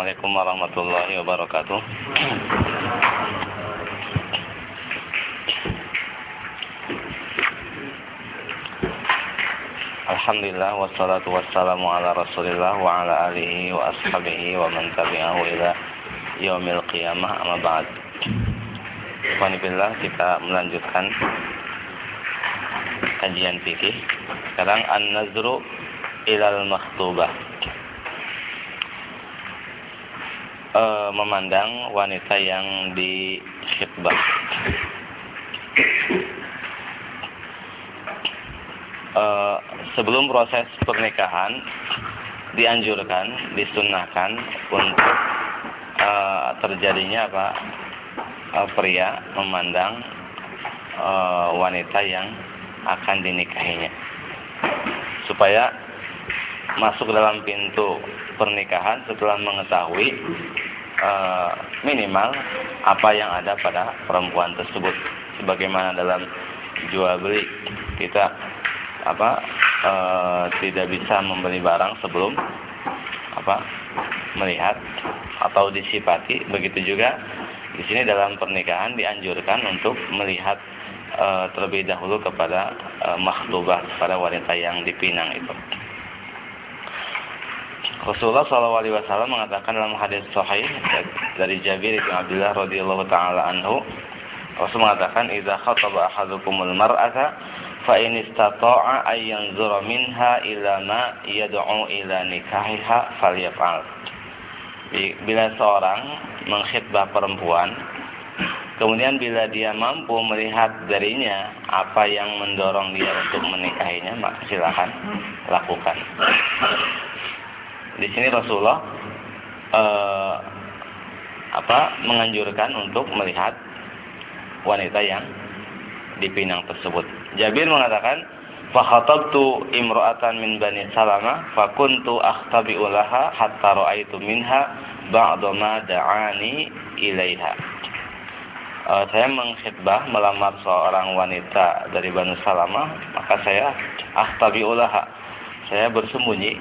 Assalamualaikum warahmatullahi wabarakatuh. Alhamdulillah wassalatu wassalamu ala Rasulillah wa ala alihi wa ashabihi wa man tabi'ahu ila yaumil qiyamah amma ba'd. Alhamdulillah kita melanjutkan kajian fikih. Sekarang an-nazru ilal makhtubah. E, memandang wanita yang di khidbah. E, sebelum proses pernikahan dianjurkan, disunahkan untuk e, terjadinya apa e, pria memandang e, wanita yang akan dinikahinya supaya masuk dalam pintu pernikahan setelah mengetahui e, minimal apa yang ada pada perempuan tersebut. Sebagaimana dalam jual beli kita apa e, tidak bisa membeli barang sebelum apa melihat atau disipati begitu juga di sini dalam pernikahan dianjurkan untuk melihat e, terlebih dahulu kepada e, makhlubah pada wanita yang dipinang itu Rasulullah SAW mengatakan dalam hadis sahih dari Jabir bin Abdullah radhiyallahu taala anhu Rasul mengatakan idza khataba ahadukumul mar'ata fa in istata'a ay yanzura minha ila ma yad'u ila nikahiha falyaf'al. Bila seorang mengkhitbah perempuan kemudian bila dia mampu melihat darinya apa yang mendorong dia untuk menikahinya maka silakan lakukan di sini Rasulullah eh, apa menganjurkan untuk melihat wanita yang dipinang tersebut. Jabir mengatakan, "Fakhatabtu imra'atan min Bani Salamah, fakuntu akhtabi'u laha hatta ra'aitu minha ba'da ma da'ani ilaiha." Uh, saya mengkhidbah melamar seorang wanita dari Bani Salamah, maka saya akhtabi'u laha. Saya bersembunyi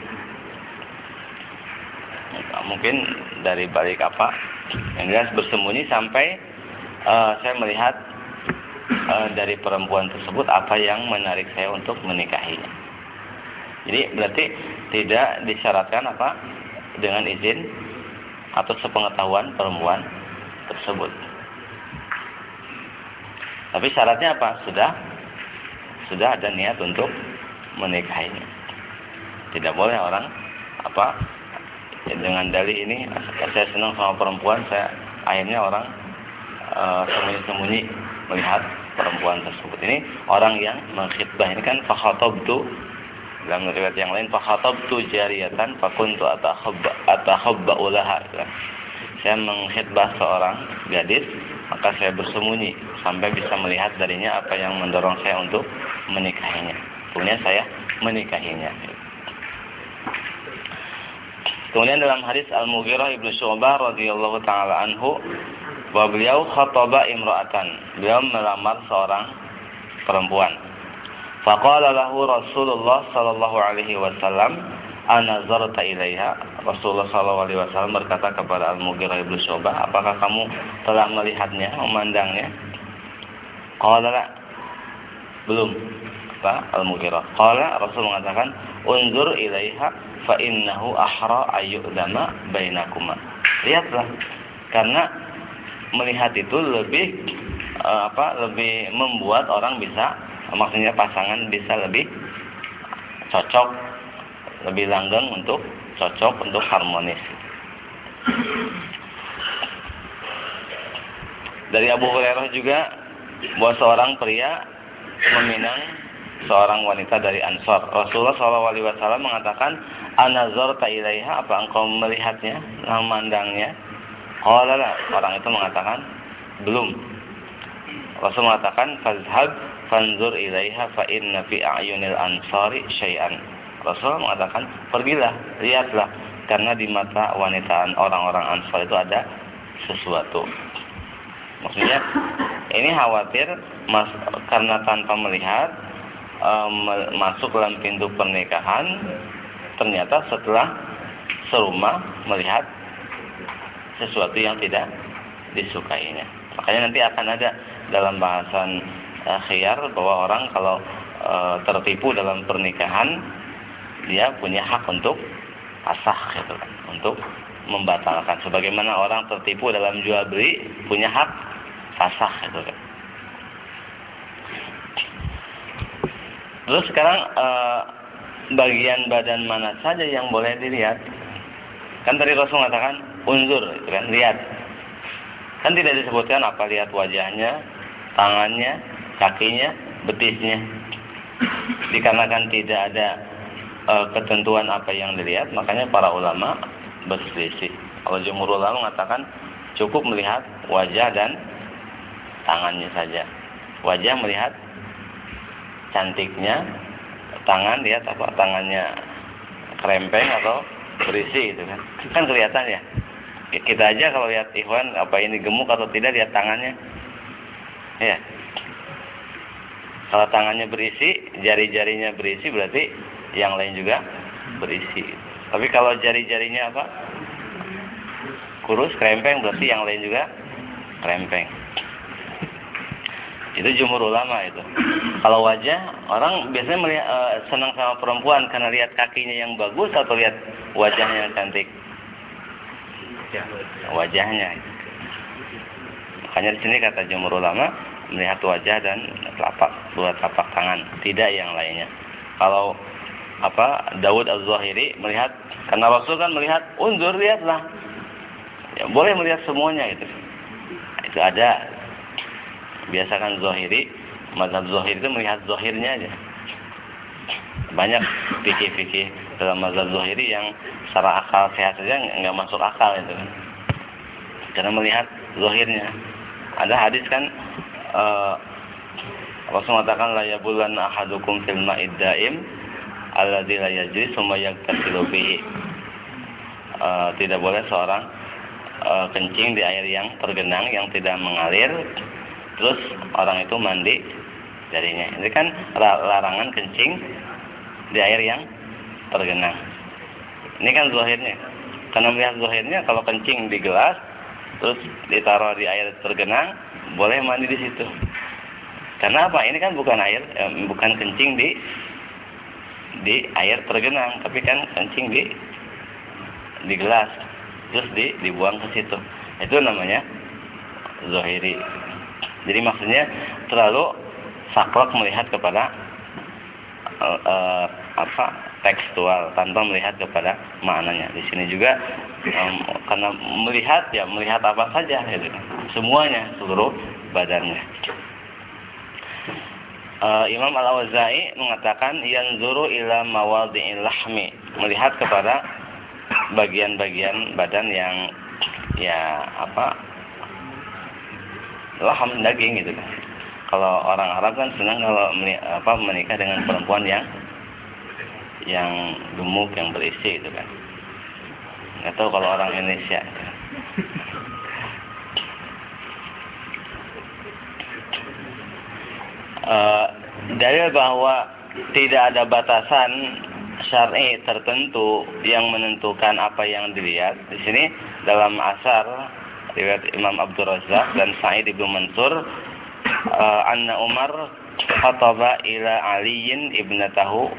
mungkin dari balik apa? Yang jelas bersembunyi sampai uh, saya melihat uh, dari perempuan tersebut apa yang menarik saya untuk menikahinya. Jadi berarti tidak disyaratkan apa? Dengan izin atau sepengetahuan perempuan tersebut. Tapi syaratnya apa? Sudah sudah ada niat untuk menikahinya. Tidak boleh orang apa ya, dengan dalih ini saya senang sama perempuan saya akhirnya orang sembunyi-sembunyi uh, melihat perempuan tersebut. Ini orang yang mengkhidbah. Ini kan fakhatabtu. Dalam riwayat yang lain fakhatabtu jariyatan fakuntu atakhabba atakhabba ulaha. Saya mengkhidbah seorang gadis maka saya bersembunyi sampai bisa melihat darinya apa yang mendorong saya untuk menikahinya. Kemudian saya menikahinya Kemudian dalam hadis Al-Mughirah Ibnu Syu'bah radhiyallahu taala anhu bahwa beliau khataba imra'atan. Beliau melamar seorang perempuan. Faqala lahu Rasulullah sallallahu alaihi wasallam, "Ana zarta ilaiha?" Rasulullah sallallahu alaihi wasallam berkata kepada Al-Mughirah Ibnu Syu'bah, "Apakah kamu telah melihatnya, memandangnya?" Qala la. Belum. Apa? Al-Mughirah. Qala Rasul mengatakan, "Unzur ilaiha fa innahu ahra ayyudama bainakuma. Lihatlah karena melihat itu lebih uh, apa lebih membuat orang bisa maksudnya pasangan bisa lebih cocok lebih langgeng untuk cocok untuk harmonis. Dari Abu Hurairah juga bahwa seorang pria meminang seorang wanita dari Ansor. Rasulullah SAW mengatakan, Anazor ilaiha, apa engkau melihatnya, memandangnya? Qala orang itu mengatakan, belum. Rasul mengatakan, fazhab fanzur ilaiha fa inna fi a'yunil ansari syai'an. Rasul mengatakan, pergilah, lihatlah, karena di mata wanita orang-orang Ansar itu ada sesuatu. Maksudnya ini khawatir mas, karena tanpa melihat um, masuk dalam pintu pernikahan ternyata setelah serumah melihat sesuatu yang tidak disukainya. Makanya nanti akan ada dalam bahasan uh, khiyar bahwa orang kalau uh, tertipu dalam pernikahan dia punya hak untuk asah gitu kan, untuk membatalkan. Sebagaimana orang tertipu dalam jual beli punya hak asah gitu kan. Terus sekarang uh, bagian badan mana saja yang boleh dilihat? Kan tadi Rasul mengatakan unzur, itu kan lihat. Kan tidak disebutkan apa lihat wajahnya, tangannya, kakinya, betisnya. Dikarenakan tidak ada uh, ketentuan apa yang dilihat, makanya para ulama berselisih. Kalau jumhur ulama mengatakan cukup melihat wajah dan tangannya saja. Wajah melihat cantiknya tangan lihat apa tangannya krempeng atau berisi itu kan. Kan kelihatan ya. Kita aja kalau lihat Ikhwan apa ini gemuk atau tidak lihat tangannya. Ya kalau tangannya berisi jari-jarinya berisi berarti yang lain juga berisi. Tapi kalau jari-jarinya apa? Kurus krempeng berarti yang lain juga krempeng itu jumhur ulama itu. Kalau wajah, orang biasanya melihat, uh, senang sama perempuan karena lihat kakinya yang bagus atau lihat wajahnya yang cantik. Wajahnya. Makanya di sini kata jumhur ulama melihat wajah dan telapak dua telapak tangan, tidak yang lainnya. Kalau apa Daud Az-Zahiri melihat karena Rasul kan melihat unzur lihatlah. Ya, boleh melihat semuanya itu. Itu ada biasakan zohiri mazhab zohir itu melihat zohirnya aja. Banyak fikih-fikih dalam mazhab zohiri yang secara akal sehat saja nggak masuk akal itu. Karena melihat zohirnya. Ada hadis kan uh, Rasul mengatakan la yabulan ahadukum fil ma'id daim alladzi la yajri summa uh, tidak boleh seorang uh, kencing di air yang tergenang yang tidak mengalir terus orang itu mandi darinya. Ini kan larangan kencing di air yang tergenang. Ini kan zahirnya. Karena melihat zahirnya kalau kencing di gelas terus ditaruh di air tergenang, boleh mandi di situ. Karena apa? Ini kan bukan air, eh, bukan kencing di di air tergenang, tapi kan kencing di di gelas, terus di dibuang ke situ. Itu namanya zahiri. Jadi maksudnya terlalu saklek melihat kepada uh, apa tekstual tanpa melihat kepada maknanya. Di sini juga um, karena melihat ya melihat apa saja gitu. Semuanya seluruh badannya. Uh, Imam Al-Awza'i mengatakan yang zuru ila mawadhi'il lahmi, melihat kepada bagian-bagian badan yang ya apa laham daging gitu kan. Kalau orang Arab kan senang kalau apa menikah dengan perempuan yang yang gemuk yang berisi gitu kan. Nggak tahu kalau orang Indonesia. Uh, dalil bahwa tidak ada batasan syar'i tertentu yang menentukan apa yang dilihat. Di sini dalam asar riwayat Imam Abdul Razak dan Sa'id ibnu Mansur uh, anna Umar khataba ila Aliyin ibnatahu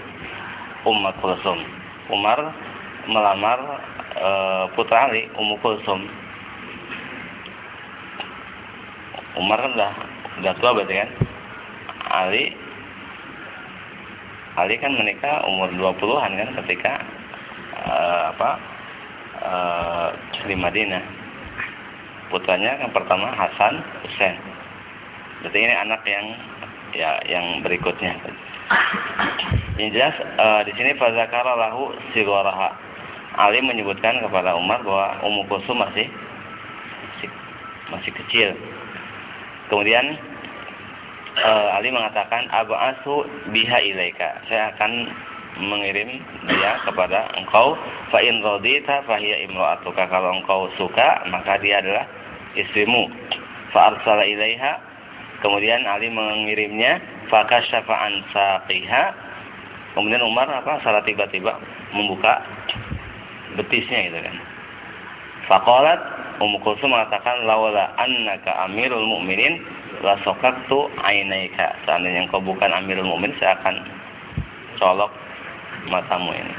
Ummu Kulsum. Umar melamar uh, putra Ali Ummu Kulsum. Umar kan udah udah tua berarti kan? Ali Ali kan menikah umur 20-an kan ketika uh, apa uh, di Madinah putranya yang pertama Hasan Husain. Berarti ini anak yang ya yang berikutnya. Yang jelas e, di sini fazakara lahu sigaraha. Ali menyebutkan kepada Umar bahwa Ummu Kulsum masih masih, masih kecil. Kemudian e, Ali mengatakan asu biha ilaika. Saya akan mengirim dia kepada engkau fa in radita fahiya imra'atuka. Kalau engkau suka, maka dia adalah istrimu. Fa arsala ilaiha Kemudian Ali mengirimnya fakasyafa an. Kemudian Umar apa salah tiba-tiba membuka betisnya gitu kan. Faqalat Ummu Kulsum mengatakan lawala annaka amirul mu'minin la sokaktu ainaika. Seandainya engkau bukan amirul mu'min saya akan colok matamu ini.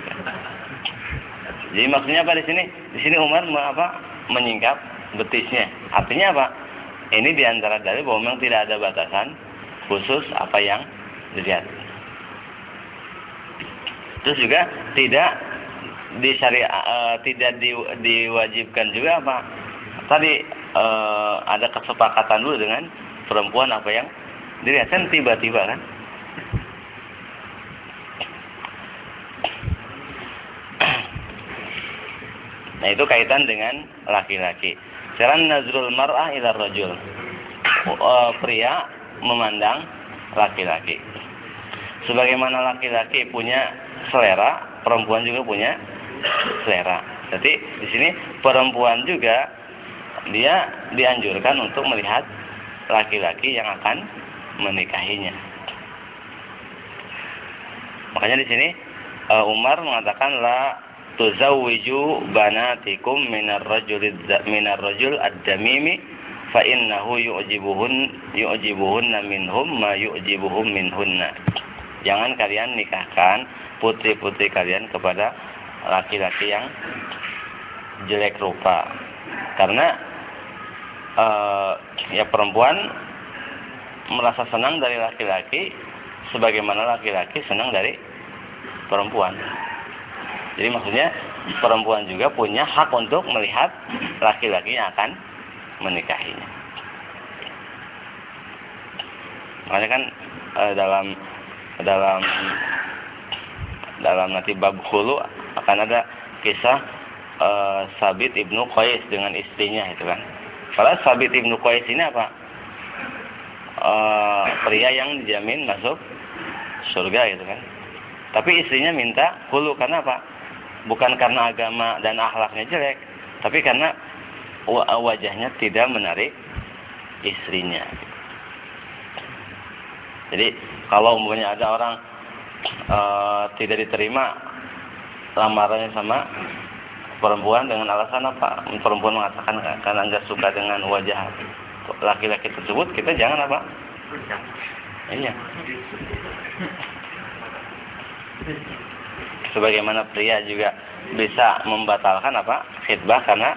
Jadi maksudnya apa di sini? Di sini Umar apa? menyingkap betisnya. Artinya apa? Ini di antara dari bahwa memang tidak ada batasan khusus apa yang dilihat. Terus juga tidak disyariat uh, tidak di, diwajibkan juga apa? Tadi uh, ada kesepakatan dulu dengan perempuan apa yang dilihat kan tiba-tiba kan? Nah itu kaitan dengan laki-laki. Sekarang nazrul mar'ah ila rajul. Uh, pria memandang laki-laki. Sebagaimana laki-laki punya selera, perempuan juga punya selera. Jadi di sini perempuan juga dia dianjurkan untuk melihat laki-laki yang akan menikahinya. Makanya di sini uh, Umar mengatakan la tuzawwiju banatikum minar rajul minar rajul ad-damimi fa innahu yu'jibuhun yu'jibuhunna minhum ma yu'jibuhum minhunna. Jangan kalian nikahkan putri-putri kalian kepada laki-laki yang jelek rupa. Karena uh, ya perempuan merasa senang dari laki-laki sebagaimana laki-laki senang dari perempuan. Jadi maksudnya perempuan juga punya hak untuk melihat laki-laki yang akan menikahinya. Makanya kan e, dalam dalam dalam nanti bab hulu akan ada kisah e, Sabit ibnu Qais dengan istrinya itu kan. Kalau Sabit ibnu Qais ini apa? E, pria yang dijamin masuk surga gitu kan. Tapi istrinya minta hulu karena apa? Bukan karena agama dan akhlaknya jelek, tapi karena wajahnya tidak menarik istrinya. Jadi kalau umpamanya ada orang e, tidak diterima lamarannya sama perempuan dengan alasan apa? Perempuan mengatakan karena nggak suka dengan wajah laki-laki tersebut, kita jangan apa? Iya sebagaimana pria juga bisa membatalkan apa? Khidbah karena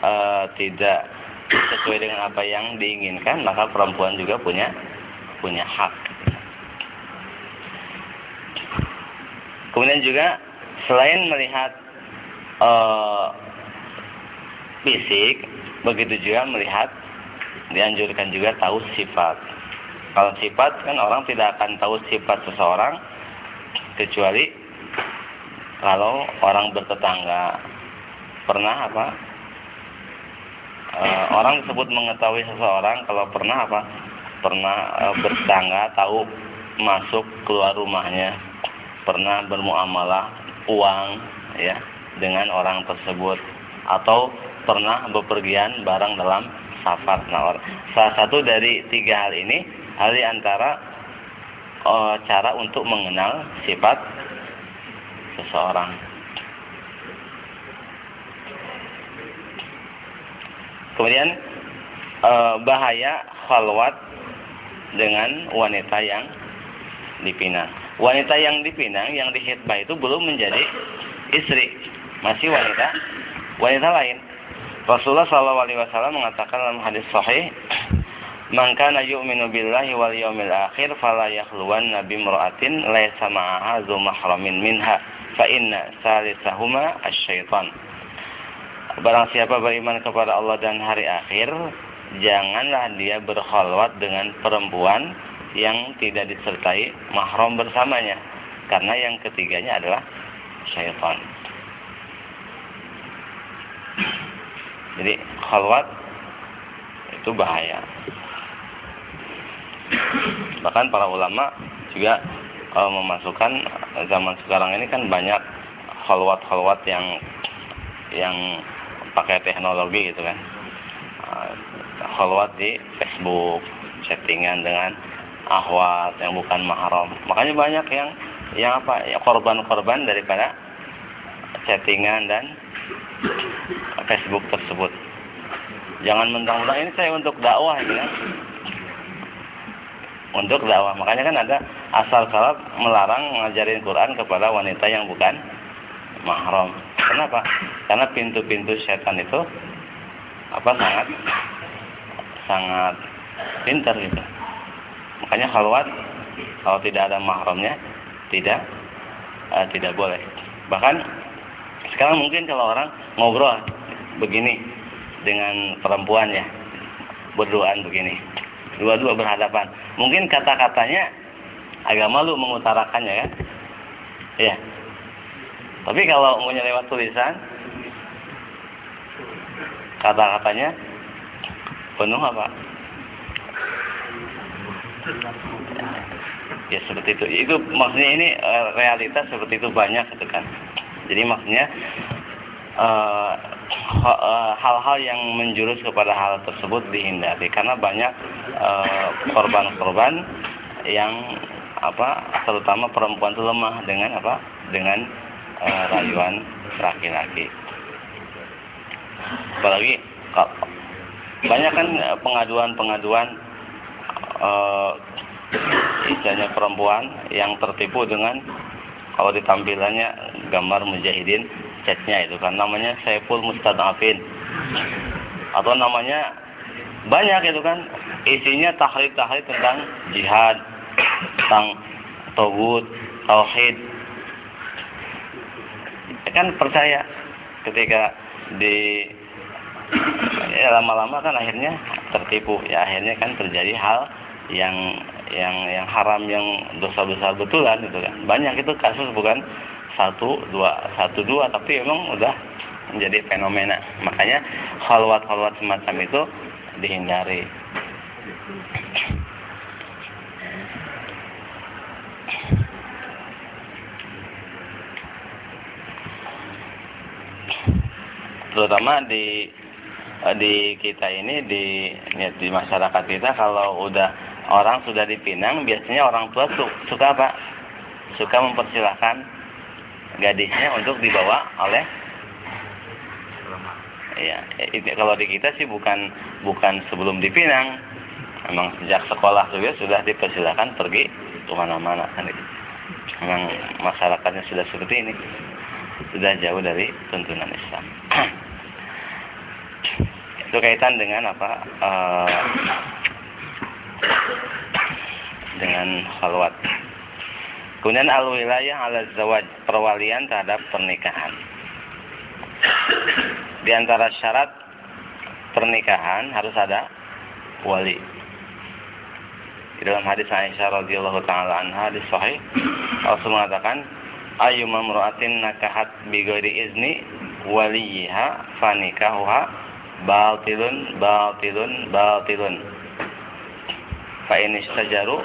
e, tidak sesuai dengan apa yang diinginkan maka perempuan juga punya punya hak. Kemudian juga selain melihat e, fisik begitu juga melihat dianjurkan juga tahu sifat. Kalau sifat kan orang tidak akan tahu sifat seseorang kecuali kalau orang bertetangga pernah apa? E, orang tersebut mengetahui seseorang kalau pernah apa? Pernah e, bertetangga tahu masuk keluar rumahnya. Pernah bermuamalah uang ya dengan orang tersebut. Atau pernah bepergian bareng dalam safar. Nah salah satu dari tiga hal ini hal antara e, cara untuk mengenal sifat seseorang. Kemudian e, bahaya khalwat dengan wanita yang dipinang. Wanita yang dipinang, yang dihitbah itu belum menjadi istri, masih wanita wanita lain. Rasulullah SAW mengatakan dalam hadis sahih, Man kana yu'minu billahi wal yawmil akhir fala yakhluwanna bimra'atin laysa ma'aha dzu mahramin minha fa inna salisahuma asyaitan. Barang siapa beriman kepada Allah dan hari akhir, janganlah dia berkhalwat dengan perempuan yang tidak disertai mahram bersamanya karena yang ketiganya adalah syaitan. Jadi khalwat itu bahaya. Bahkan para ulama juga e, memasukkan zaman sekarang ini kan banyak khalwat-khalwat yang yang pakai teknologi gitu kan. Khalwat di Facebook, chattingan dengan ahwat yang bukan mahram. Makanya banyak yang yang apa? Ya korban-korban daripada chattingan dan Facebook tersebut. Jangan mentang-mentang ini saya untuk dakwah ya. Untuk dakwah. Makanya kan ada asal salaf melarang mengajarin Quran kepada wanita yang bukan mahram. Kenapa? Karena pintu-pintu setan itu apa sangat sangat pintar gitu. Makanya khalwat kalau tidak ada mahramnya tidak uh, tidak boleh. Bahkan sekarang mungkin kalau orang ngobrol begini dengan perempuan ya, berduaan begini, dua-dua berhadapan. Mungkin kata-katanya agak malu mengutarakannya kan? Ya. Tapi kalau punya lewat tulisan, kata-katanya penuh apa? Ya seperti itu. Itu maksudnya ini eh, realitas seperti itu banyak gitu kan. Jadi maksudnya eh, eh, hal-hal uh, yang menjurus kepada hal tersebut dihindari karena banyak korban-korban uh, yang apa terutama perempuan itu lemah dengan apa dengan uh, rayuan laki-laki. Apalagi banyak kan pengaduan-pengaduan uh, istilahnya perempuan yang tertipu dengan kalau ditampilannya gambar mujahidin chatnya itu kan namanya Saiful Mustadafin atau namanya banyak itu kan isinya tahrid-tahrid tentang jihad tentang tauhid. Tauhid kan percaya ketika di ya lama-lama kan akhirnya tertipu. Ya akhirnya kan terjadi hal yang yang yang haram yang dosa besar betulan itu kan. Banyak itu kasus bukan satu dua satu dua tapi emang udah menjadi fenomena. Makanya halwat halwat semacam itu dihindari terutama di di kita ini di di masyarakat kita kalau udah orang sudah dipinang biasanya orang tua suka apa? Suka mempersilahkan gadisnya untuk dibawa oleh ya kalau di kita sih bukan bukan sebelum dipinang memang sejak sekolah juga sudah dipersilahkan pergi ke mana-mana kan? Memang masyarakatnya sudah seperti ini sudah jauh dari tuntunan Islam itu kaitan dengan apa uh, dengan khalwat. Kemudian al-wilayah ala zawaj, perwalian terhadap pernikahan. Di antara syarat pernikahan harus ada wali. Di dalam hadis Aisyah radhiyallahu taala anha hadis sahih Rasul mengatakan ayu mamru'atin nakahat bi ghairi izni waliha fanikahuha batilun batilun batilun. Fa in istajaru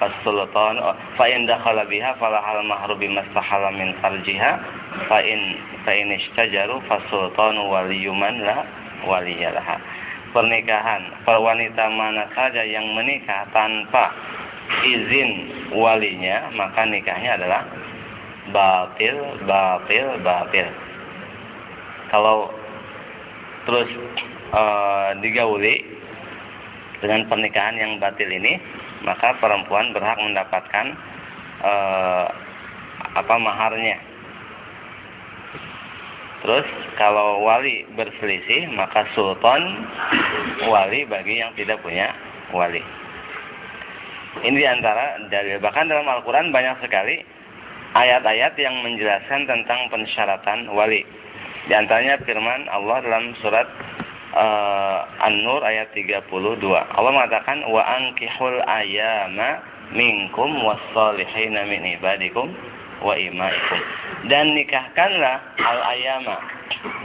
fasultan fa in dakhala biha falahal mahru bimastahala min farjiha. Fa in fa in istajaru fasultan waliyuman la waliyalaha pernikahan wanita mana saja yang menikah tanpa izin walinya maka nikahnya adalah batil batil batil. Kalau terus e, digauli dengan pernikahan yang batil ini maka perempuan berhak mendapatkan eh, apa maharnya. Terus kalau wali berselisih maka sultan wali bagi yang tidak punya wali. Ini di antara dalil. Bahkan dalam Al-Quran banyak sekali ayat-ayat yang menjelaskan tentang pensyaratan wali di antaranya firman Allah dalam surat uh, An-Nur ayat 32. Allah mengatakan wa ankihul ayama minkum was-solihina min ibadikum wa imaikum. Dan nikahkanlah al-ayama.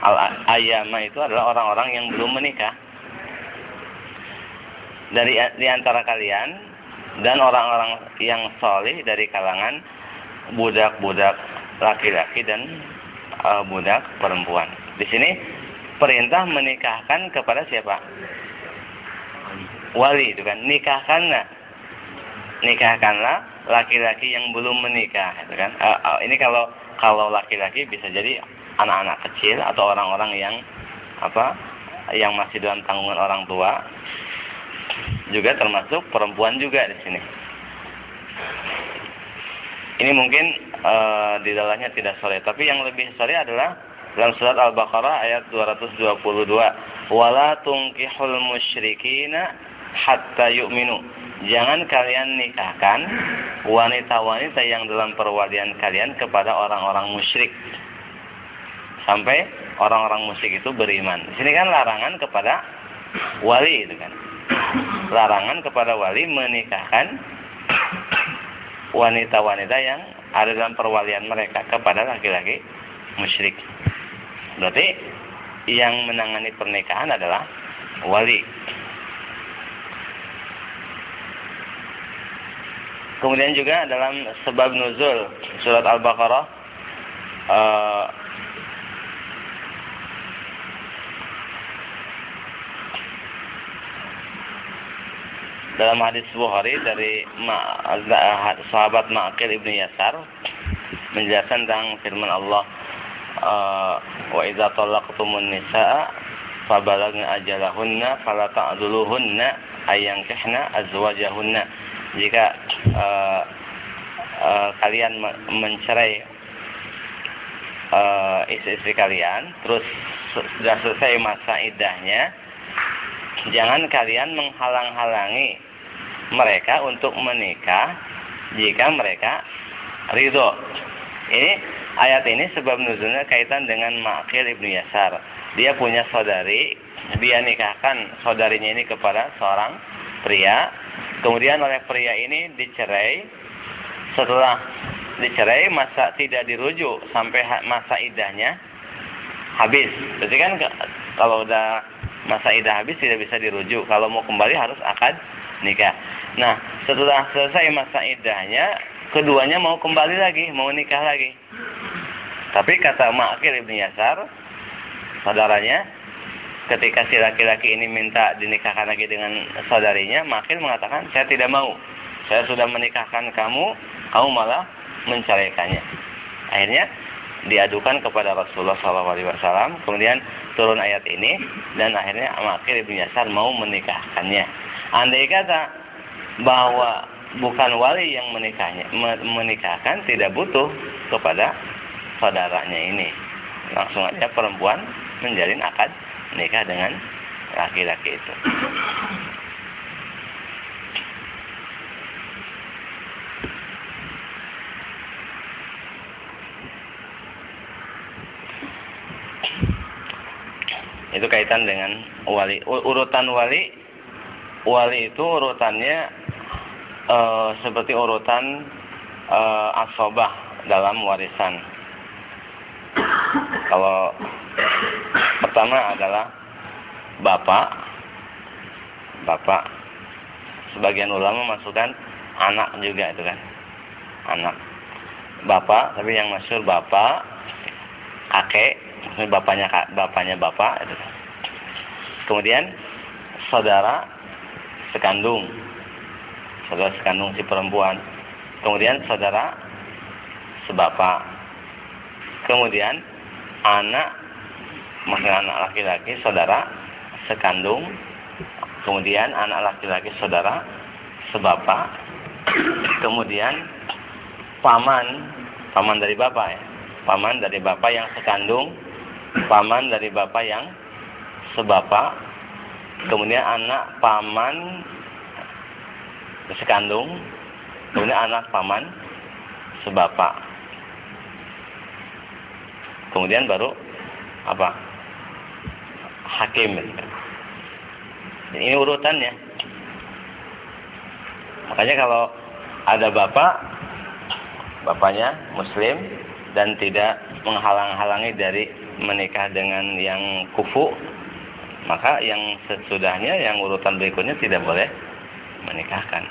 Al-ayama itu adalah orang-orang yang belum menikah. Dari di antara kalian dan orang-orang yang solih dari kalangan budak-budak laki-laki dan uh, budak perempuan. Di sini perintah menikahkan kepada siapa? Wali itu kan. Nikahkanlah. Nikahkanlah laki-laki yang belum menikah, itu kan. Uh, uh, ini kalau kalau laki-laki bisa jadi anak-anak kecil atau orang-orang yang apa? yang masih dalam tanggungan orang tua. Juga termasuk perempuan juga di sini. Ini mungkin uh, di dalamnya tidak sore, tapi yang lebih sore adalah dalam surat Al-Baqarah ayat 222. Wala tungkihul musyrikina hatta yu'minu. Jangan kalian nikahkan wanita-wanita yang dalam perwalian kalian kepada orang-orang musyrik. Sampai orang-orang musyrik itu beriman. Di sini kan larangan kepada wali itu kan. Larangan kepada wali menikahkan wanita-wanita yang ada dalam perwalian mereka kepada laki-laki musyrik. Berarti yang menangani pernikahan adalah wali. Kemudian juga dalam sebab nuzul surat Al-Baqarah uh, dalam hadis Bukhari dari sahabat Ma'qil ibnu Yasar menjelaskan tentang firman Allah uh, wa idza talaqtumun nisaa fabalagna ajalahunna fala ta'duluhunna ayankihna azwajahunna. Jika uh, uh, kalian mencerai uh, istri-istri kalian terus sudah selesai masa idahnya jangan kalian menghalang-halangi mereka untuk menikah jika mereka ridho. Ini ayat ini sebab nuzulnya kaitan dengan Ma'qil ibnu Yasar. Dia punya saudari, dia nikahkan saudarinya ini kepada seorang pria. Kemudian oleh pria ini dicerai. Setelah dicerai masa tidak dirujuk sampai masa idahnya habis. Berarti kan kalau udah masa idah habis tidak bisa dirujuk. Kalau mau kembali harus akad nikah. Nah, setelah selesai masa idahnya, keduanya mau kembali lagi, mau nikah lagi. Tapi kata Ma'akil Ibn Yasar, saudaranya, ketika si laki-laki ini minta dinikahkan lagi dengan saudarinya, Ma'akil mengatakan, saya tidak mau. Saya sudah menikahkan kamu, kamu malah menceraikannya. Akhirnya diadukan kepada Rasulullah SAW, kemudian turun ayat ini, dan akhirnya Ma'akil Ibn Yasar mau menikahkannya. Andai kata bahwa bukan wali yang menikahnya menikahkan tidak butuh kepada saudaranya ini. Langsung aja perempuan menjalin akad nikah dengan laki-laki itu itu kaitan dengan wali urutan wali wali itu urutannya uh, seperti urutan uh, asobah dalam warisan. Kalau pertama adalah bapak, bapak. Sebagian ulama masukkan anak juga itu kan, anak. Bapak, tapi yang masyur bapak, kakek, bapaknya bapaknya bapak. Kemudian saudara sekandung saudara sekandung si perempuan. Kemudian saudara sebapak. Kemudian anak maksudnya anak laki-laki saudara sekandung. Kemudian anak laki-laki saudara sebapak. Kemudian paman, paman dari bapak ya. Paman dari bapak yang sekandung, paman dari bapak yang sebapak. Kemudian anak paman sekandung, kemudian anak paman sebapak. Kemudian baru apa? Hakim. Ini urutannya. Makanya kalau ada bapak, bapaknya muslim dan tidak menghalang-halangi dari menikah dengan yang kufu, maka yang sesudahnya yang urutan berikutnya tidak boleh menikahkan.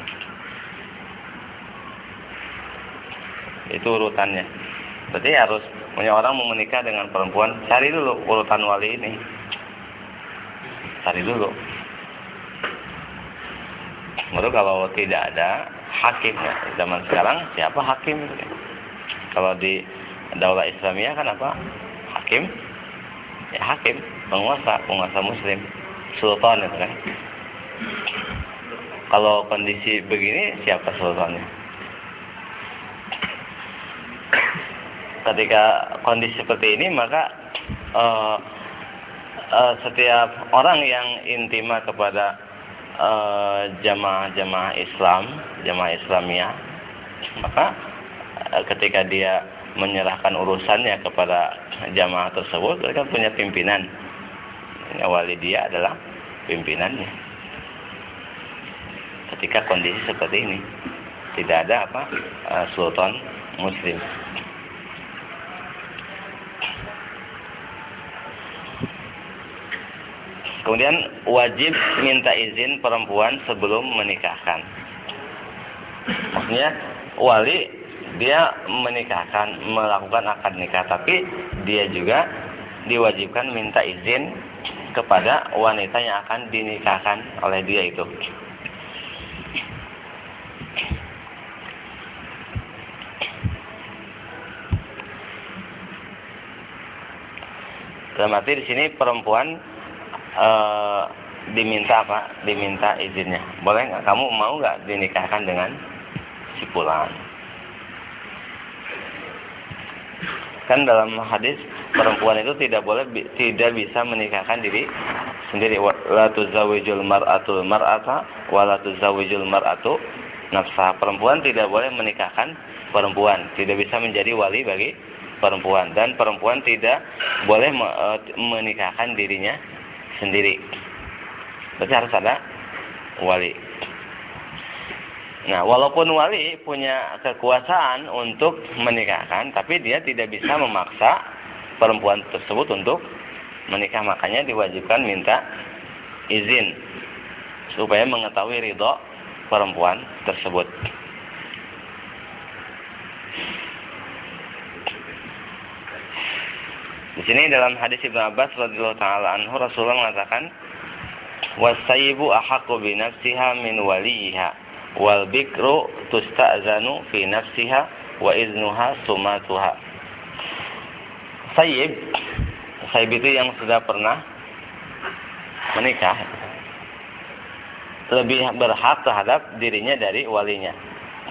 Itu urutannya. Berarti harus punya orang mau menikah dengan perempuan, cari dulu urutan wali ini. Cari dulu. Baru kalau tidak ada hakim ya. Zaman sekarang siapa hakim? Kalau di daulah Islamiyah kan apa? Hakim? Ya hakim, penguasa, penguasa muslim. Sultan itu kan. Kalau kondisi begini siapa sultannya? Ketika kondisi seperti ini maka uh, uh, setiap orang yang intima kepada jamaah-jamaah uh, Islam, jamaah Islamiyah, maka uh, ketika dia menyerahkan urusannya kepada jamaah tersebut, mereka punya pimpinan. Wali dia adalah pimpinannya. Ketika kondisi seperti ini tidak ada apa uh, sultan muslim. Kemudian wajib minta izin perempuan sebelum menikahkan. Maksudnya wali dia menikahkan melakukan akad nikah tapi dia juga diwajibkan minta izin kepada wanita yang akan dinikahkan oleh dia itu Dalam arti di sini perempuan e, diminta apa? Diminta izinnya. Boleh nggak? Kamu mau nggak dinikahkan dengan si pulang? Kan dalam hadis perempuan itu tidak boleh tidak bisa menikahkan diri sendiri. La tuzawijul mar'atul mar'ata wa la tuzawijul mar'atu nafsa. Perempuan tidak boleh menikahkan perempuan, tidak bisa menjadi wali bagi perempuan dan perempuan tidak boleh e, menikahkan dirinya sendiri. Berarti harus ada wali. Nah, walaupun wali punya kekuasaan untuk menikahkan, tapi dia tidak bisa memaksa perempuan tersebut untuk menikah. Makanya diwajibkan minta izin supaya mengetahui ridho perempuan tersebut. Di sini dalam hadis Ibnu Abbas radhiyallahu taala anhu Rasulullah mengatakan wasayyibu ahaqqu bi nafsiha min waliha wal bikru tusta'zanu fi nafsiha wa iznuha sumatuha. Sayyib Sayyib itu yang sudah pernah menikah lebih berhak terhadap dirinya dari walinya.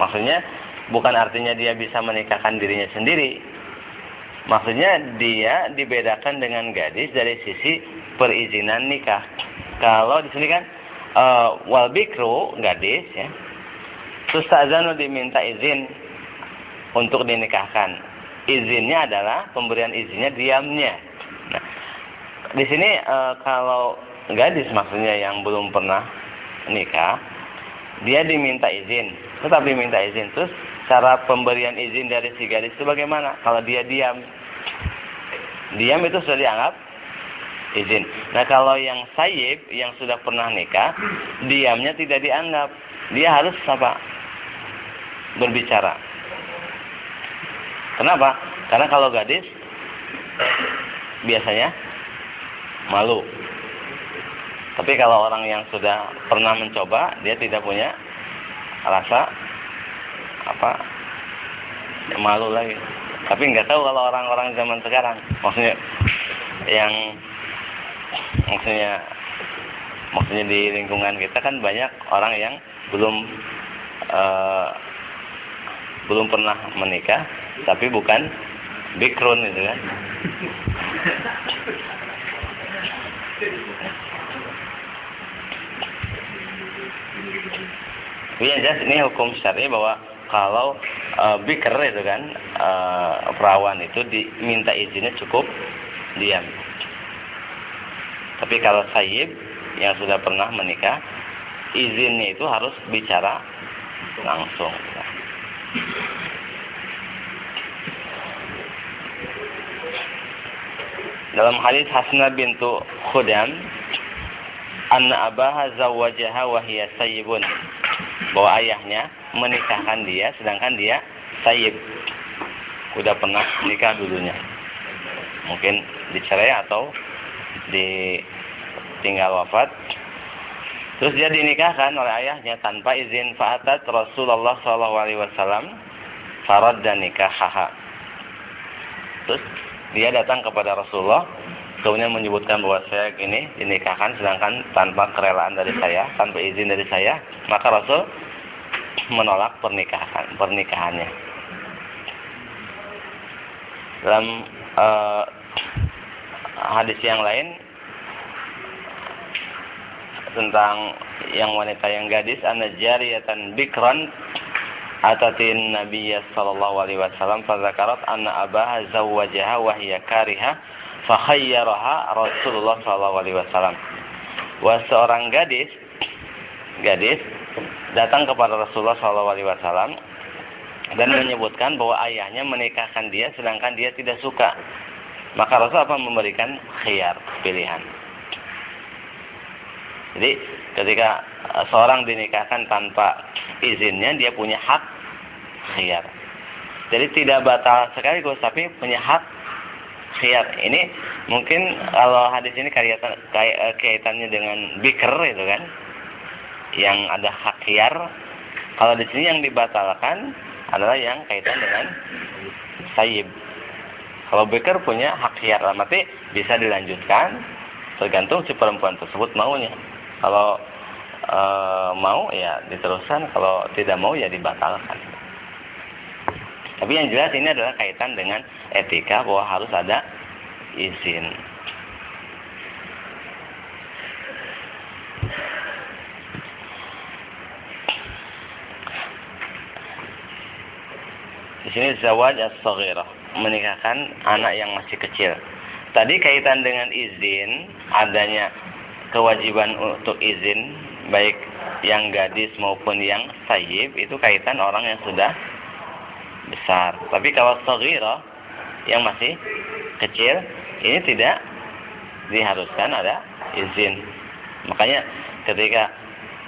Maksudnya bukan artinya dia bisa menikahkan dirinya sendiri, Maksudnya dia dibedakan dengan gadis dari sisi perizinan nikah. Kalau di sini kan uh, wal bikru gadis ya. Sustazanu diminta izin untuk dinikahkan. Izinnya adalah pemberian izinnya diamnya. Nah, di sini uh, kalau gadis maksudnya yang belum pernah nikah, dia diminta izin, tetap diminta izin. Terus cara pemberian izin dari si gadis itu bagaimana? Kalau dia diam, diam itu sudah dianggap izin. Nah kalau yang sayib yang sudah pernah nikah, diamnya tidak dianggap. Dia harus apa? Berbicara. Kenapa? Karena kalau gadis biasanya malu. Tapi kalau orang yang sudah pernah mencoba, dia tidak punya rasa apa malu lagi tapi nggak tahu kalau orang-orang zaman sekarang maksudnya yang maksudnya maksudnya di lingkungan kita kan banyak orang yang belum uh, belum pernah menikah tapi bukan bikrun itu kan Iya jelas ini hukum syar'i bahwa kalau e, biker itu kan e, perawan itu diminta izinnya cukup diam. Tapi kalau sayyib yang sudah pernah menikah izinnya itu harus bicara langsung. Dalam hadis Hasna bintu Khudam, anna abaha zawajaha wa hiya sayyibun. Bahwa ayahnya menikahkan dia sedangkan dia sayyib. Udah pernah nikah dulunya. Mungkin dicerai atau ditinggal wafat. Terus dia dinikahkan oleh ayahnya tanpa izin fa'atat Rasulullah sallallahu alaihi wasallam farad dan nikahaha. Terus dia datang kepada Rasulullah kemudian menyebutkan bahwa saya ini dinikahkan sedangkan tanpa kerelaan dari saya, tanpa izin dari saya, maka Rasul menolak pernikahan pernikahannya. Dalam uh, hadis yang lain tentang yang wanita yang gadis anna jariyatan bikran atatin nabiyya sallallahu alaihi wasallam fa zakarat anna abaha zawwajaha wa hiya kariha fa khayyaraha Rasulullah sallallahu alaihi wasallam. Wa seorang gadis gadis datang kepada Rasulullah sallallahu alaihi wasallam dan menyebutkan bahwa ayahnya menikahkan dia sedangkan dia tidak suka. Maka Rasul apa memberikan khiyar pilihan. Jadi ketika eh, seorang dinikahkan tanpa izinnya dia punya hak khiyar. Jadi tidak batal sekaligus tapi punya hak khiyar. Ini mungkin kalau hadis ini kaitan, eh, kaitannya dengan biker itu kan yang ada hak khiyar. Kalau di sini yang dibatalkan adalah yang kaitan dengan sayyib. Kalau biker punya hak khiyar, berarti bisa dilanjutkan tergantung si perempuan tersebut maunya. Kalau e, mau ya diteruskan, kalau tidak mau ya dibatalkan. Tapi yang jelas ini adalah kaitan dengan etika bahwa harus ada izin. Di sini zawaj as-saghirah, menikahkan anak yang masih kecil. Tadi kaitan dengan izin, adanya kewajiban untuk izin baik yang gadis maupun yang sayyib itu kaitan orang yang sudah besar. Tapi kalau saghira yang masih kecil ini tidak diharuskan ada izin. Makanya ketika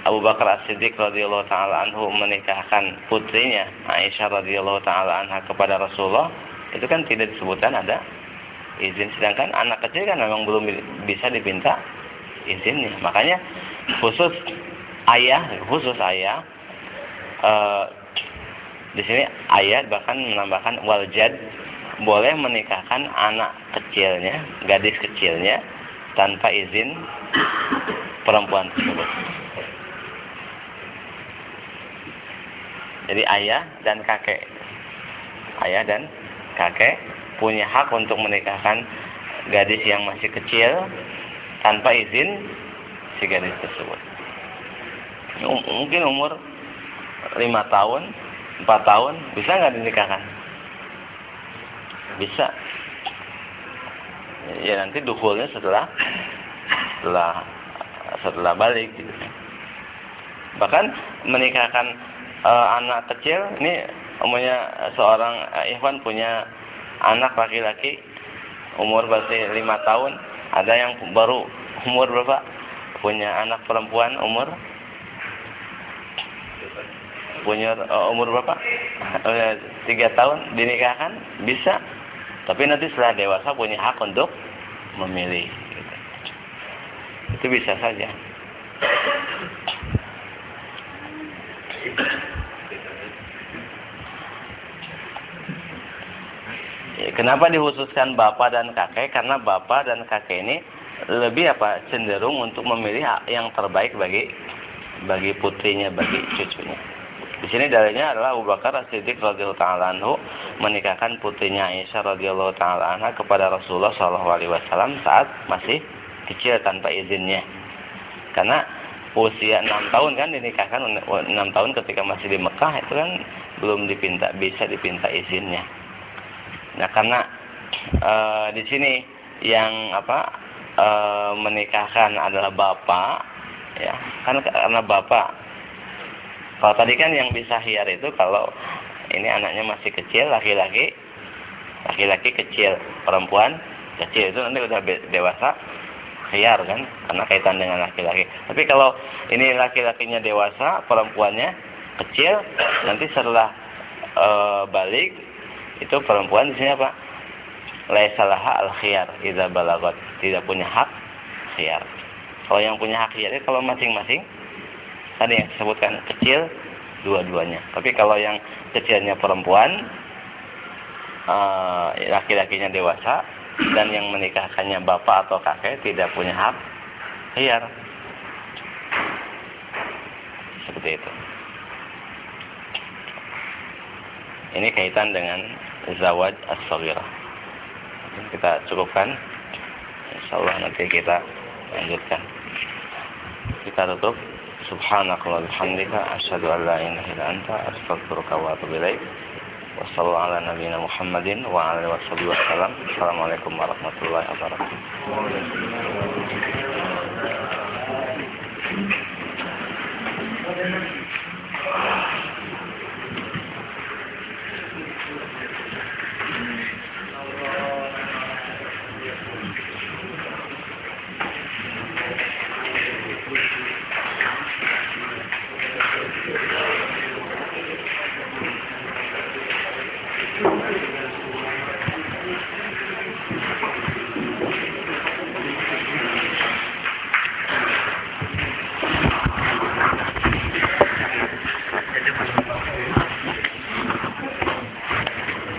Abu Bakar As-Siddiq radhiyallahu taala anhu menikahkan putrinya Aisyah radhiyallahu taala anha kepada Rasulullah, itu kan tidak disebutkan ada izin sedangkan anak kecil kan memang belum bisa dipinta izinnya. Makanya khusus ayah, khusus ayah e, di sini ayah bahkan menambahkan waljad boleh menikahkan anak kecilnya, gadis kecilnya tanpa izin perempuan tersebut. Jadi ayah dan kakek, ayah dan kakek punya hak untuk menikahkan gadis yang masih kecil tanpa izin si gadis tersebut. Um, mungkin umur lima tahun, empat tahun, bisa nggak dinikahkan? Bisa. Ya nanti dukulnya setelah setelah setelah balik. Gitu. Bahkan menikahkan uh, anak kecil ini umumnya seorang uh, Ikhwan punya anak laki-laki umur berarti lima tahun ada yang baru umur berapa? Punya anak perempuan umur punya uh, umur berapa? Tiga tahun dinikahkan bisa, tapi nanti setelah dewasa punya hak untuk memilih. Itu bisa saja. Kenapa dikhususkan bapak dan kakek? Karena bapak dan kakek ini lebih apa cenderung untuk memilih yang terbaik bagi bagi putrinya, bagi cucunya. Di sini dalilnya adalah Abu Bakar As-Siddiq radhiyallahu taala anhu menikahkan putrinya Aisyah radhiyallahu taala anha kepada Rasulullah sallallahu alaihi wasallam saat masih kecil tanpa izinnya. Karena usia 6 tahun kan dinikahkan 6 tahun ketika masih di Mekah itu kan belum dipinta bisa dipinta izinnya. Nah, karena e, di sini yang apa e, menikahkan adalah bapak, ya kan karena bapak. Kalau tadi kan yang bisa hiar itu kalau ini anaknya masih kecil, laki-laki, laki-laki kecil, perempuan kecil itu nanti udah dewasa, hiar kan, karena kaitan dengan laki-laki. Tapi kalau ini laki-lakinya dewasa, perempuannya kecil, nanti setelah e, balik itu perempuan di sini apa? Laisalaha al khiyar idza balagot tidak punya hak khiyar. Kalau yang punya hak khiyar itu kalau masing-masing tadi yang disebutkan kecil dua-duanya. Tapi kalau yang kecilnya perempuan, uh, laki-lakinya dewasa dan yang menikahkannya bapak atau kakek tidak punya hak khiyar. Seperti itu. Ini kaitan dengan zawaj as-saghirah. Kita cukupkan. Insyaallah nanti kita lanjutkan. Kita tutup. Subhanakallah bihamdika asyhadu an la ilaha illa anta astaghfiruka wa atubu ilaik. Wasallallahu ala Muhammadin wa ala alihi wasallam assalamualaikum warahmatullahi wabarakatuh